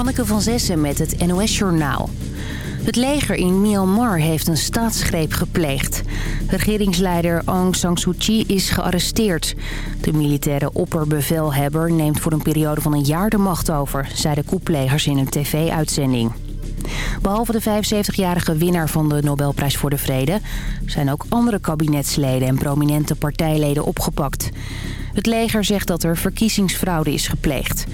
Hanneke van Zessen met het NOS-journaal. Het leger in Myanmar heeft een staatsgreep gepleegd. Regeringsleider Aung San Suu Kyi is gearresteerd. De militaire opperbevelhebber neemt voor een periode van een jaar de macht over... zei de koeplegers in een tv-uitzending. Behalve de 75-jarige winnaar van de Nobelprijs voor de Vrede... zijn ook andere kabinetsleden en prominente partijleden opgepakt. Het leger zegt dat er verkiezingsfraude is gepleegd.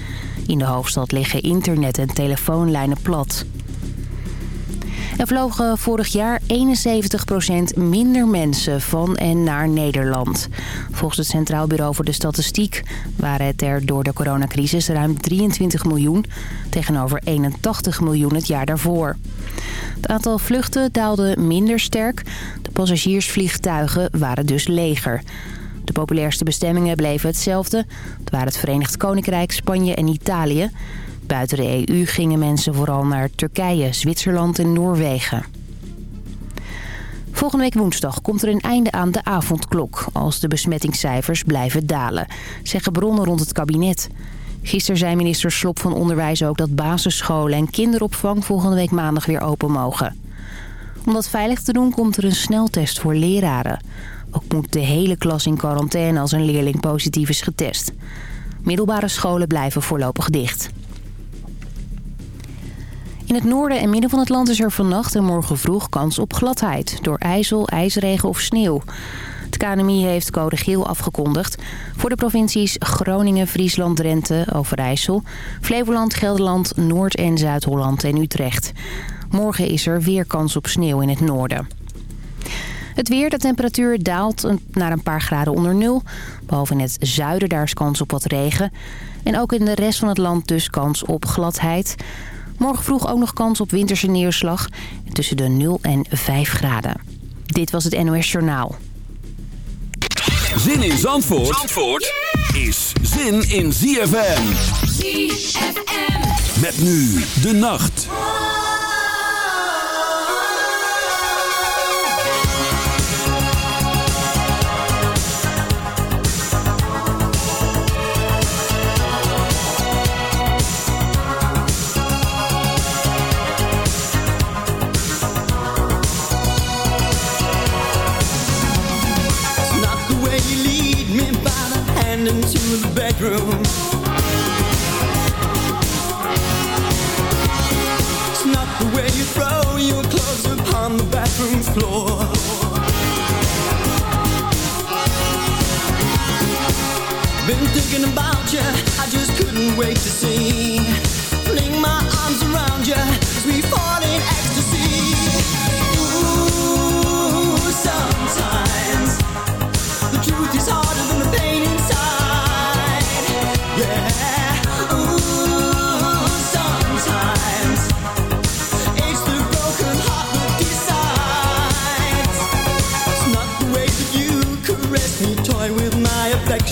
In de hoofdstad liggen internet- en telefoonlijnen plat. Er vlogen vorig jaar 71% minder mensen van en naar Nederland. Volgens het Centraal Bureau voor de Statistiek waren het er door de coronacrisis ruim 23 miljoen... tegenover 81 miljoen het jaar daarvoor. Het aantal vluchten daalde minder sterk. De passagiersvliegtuigen waren dus leger. De populairste bestemmingen bleven hetzelfde. Het waren het Verenigd Koninkrijk, Spanje en Italië... Buiten de EU gingen mensen vooral naar Turkije, Zwitserland en Noorwegen. Volgende week woensdag komt er een einde aan de avondklok... als de besmettingscijfers blijven dalen, zeggen bronnen rond het kabinet. Gisteren zei minister Slop van Onderwijs ook dat basisscholen en kinderopvang... volgende week maandag weer open mogen. Om dat veilig te doen komt er een sneltest voor leraren. Ook moet de hele klas in quarantaine als een leerling positief is getest. Middelbare scholen blijven voorlopig dicht. In het noorden en midden van het land is er vannacht en morgen vroeg kans op gladheid... door ijzel, ijsregen of sneeuw. Het KNMI heeft code geel afgekondigd voor de provincies Groningen, Friesland, Drenthe, Overijssel... Flevoland, Gelderland, Noord- en Zuid-Holland en Utrecht. Morgen is er weer kans op sneeuw in het noorden. Het weer, de temperatuur daalt naar een paar graden onder nul. Behalve in het zuiden, daar is kans op wat regen. En ook in de rest van het land dus kans op gladheid... Morgen vroeg ook nog kans op winterse neerslag. Tussen de 0 en 5 graden. Dit was het NOS Journaal. Zin in Zandvoort, Zandvoort is zin in ZFM. ZFM. Met nu de nacht. The bathroom floor. Been thinking about you, I just couldn't wait to see.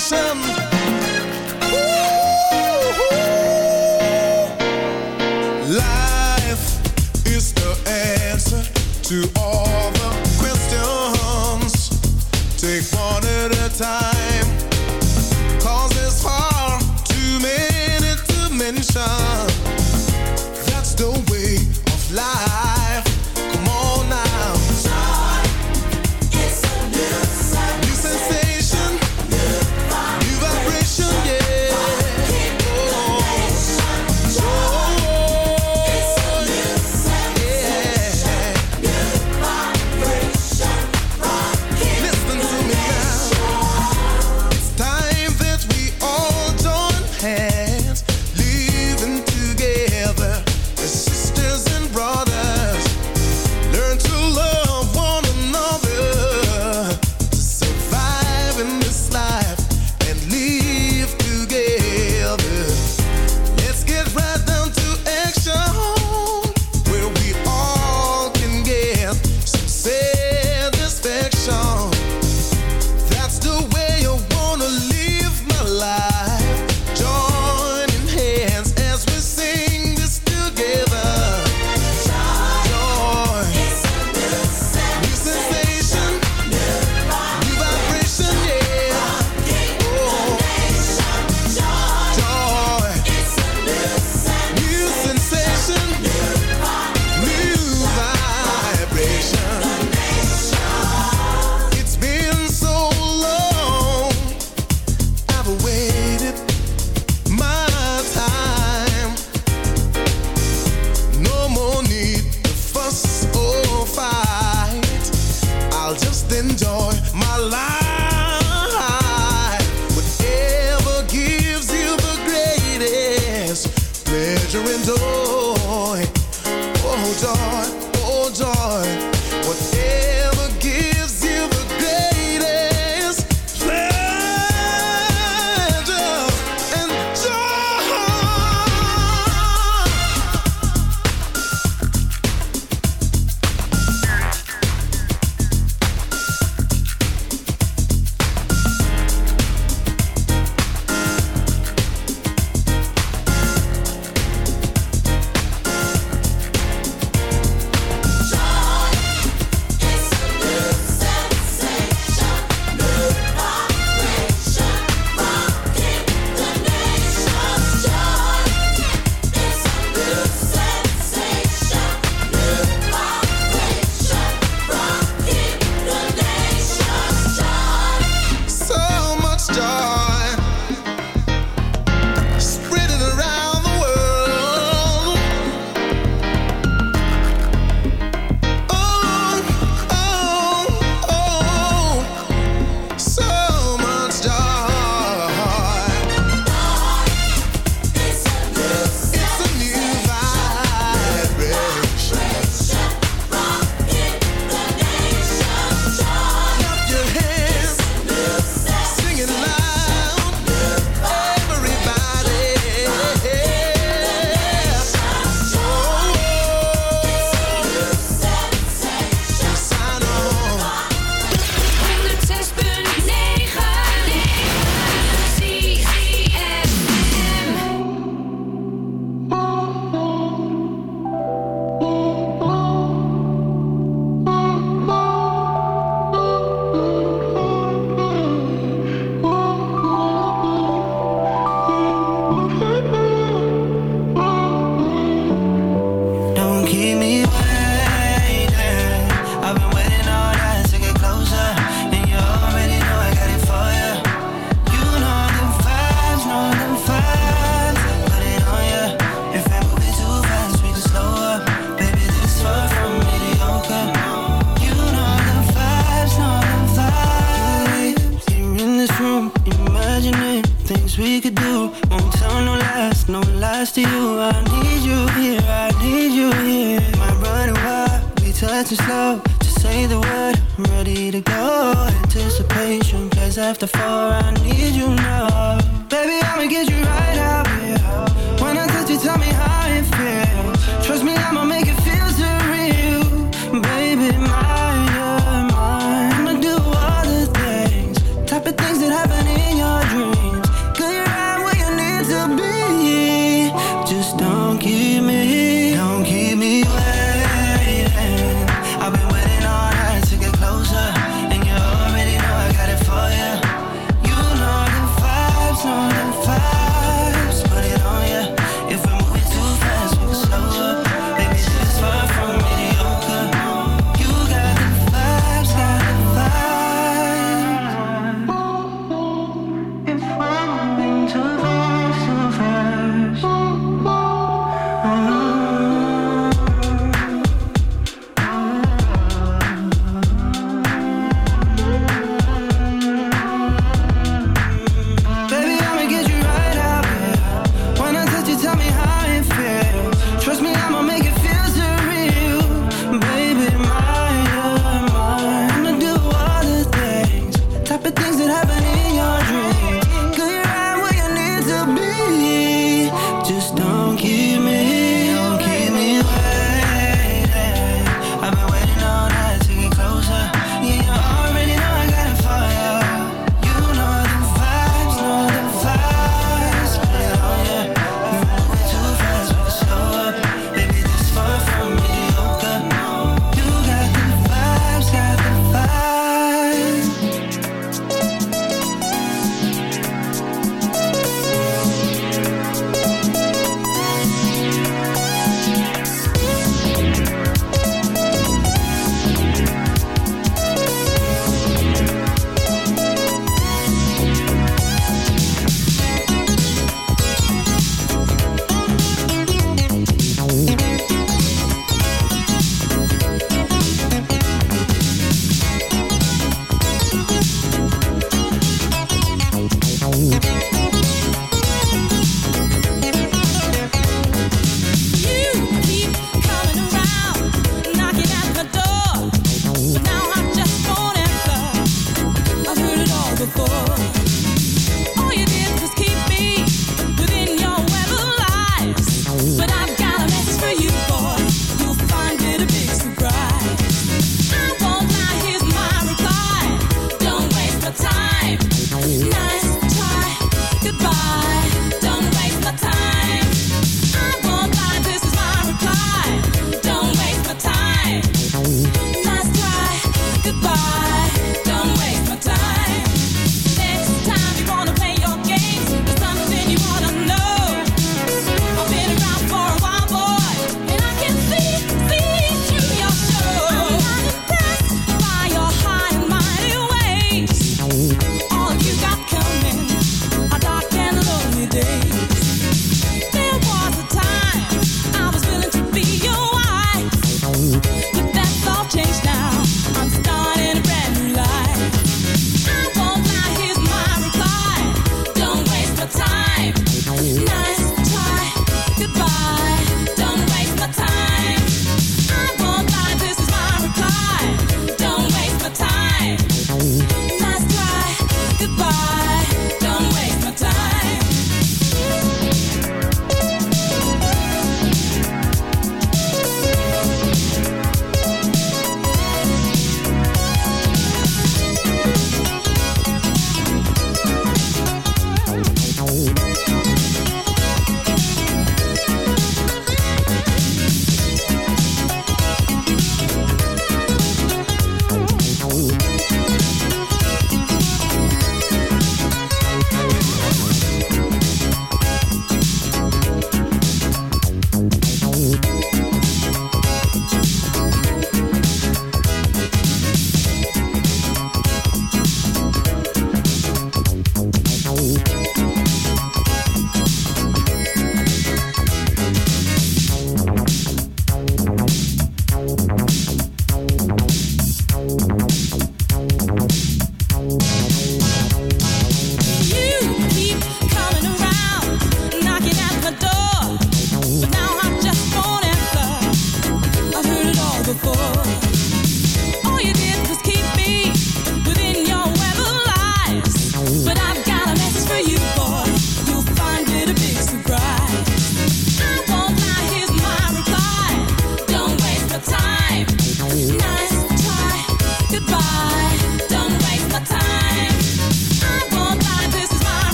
some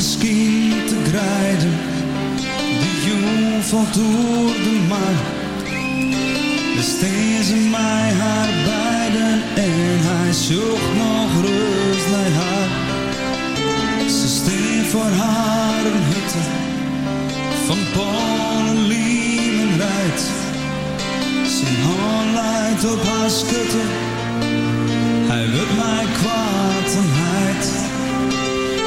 misschien te grijden. De jong valt door de mar. Besteed ze mij haar beiden en hij zocht nog rust naar haar. Ze steen voor haar een hutte van Polen, Liemen rijdt. Zijn hand leidt op haar schutte, hij wil mij kwaad en heid.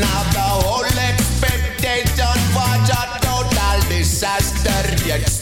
the whole expectation a total disaster. Yet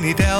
mij niet helpt.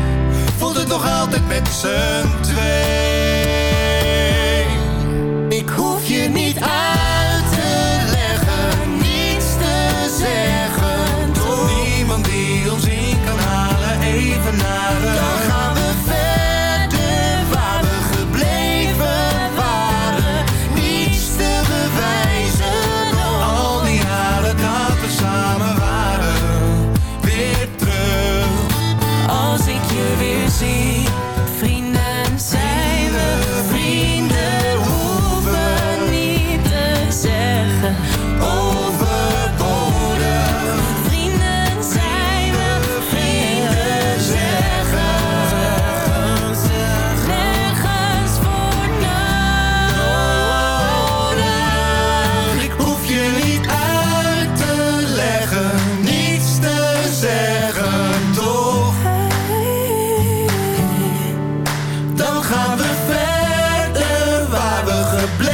voelt het nog altijd met z'n twee. gaan we verder waar we gebleven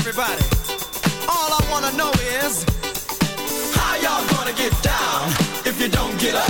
everybody. All I wanna know is how y'all gonna get down if you don't get up.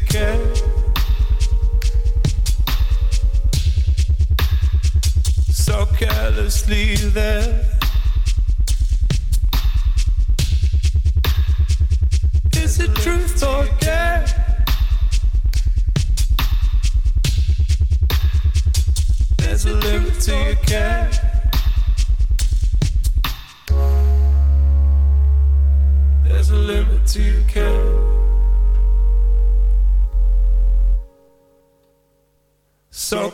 so carelessly there. Is it truth or dare? There's a limit to your care.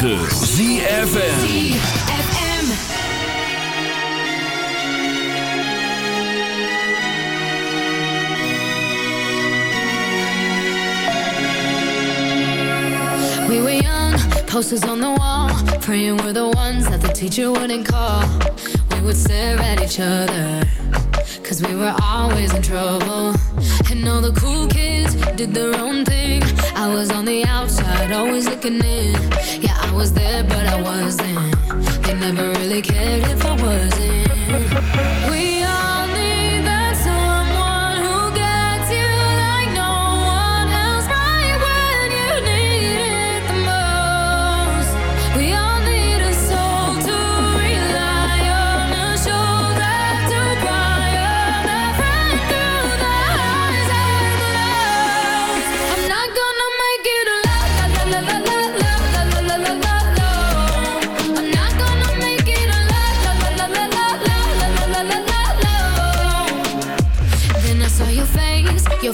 ZFM. ZFN We were young, posters on the wall. Praying we're the ones that the teacher wouldn't call. We would stare at each other Cause we were always in trouble. And all the cool kids did their own thing. I was on the outside, always looking in. Yeah, I was there, but I wasn't. They never really cared if I wasn't.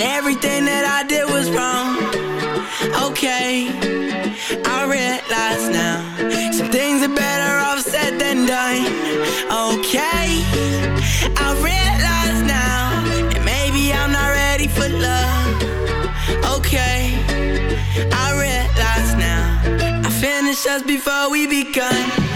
And everything that I did was wrong. Okay, I realize now. Some things are better off said than done. Okay, I realize now. that maybe I'm not ready for love. Okay, I realize now. I finished us before we begun.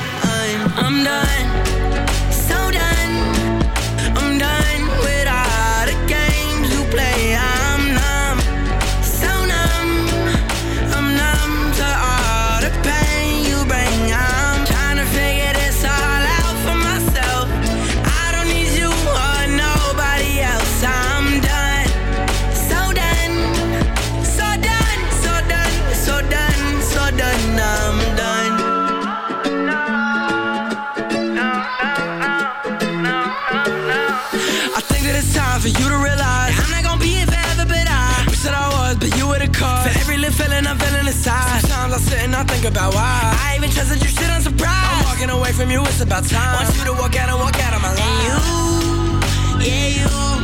think about why. I even trusted you, shit, I'm surprised I'm walking away from you, it's about time. Want you to walk out and walk out of my life. And you, yeah you.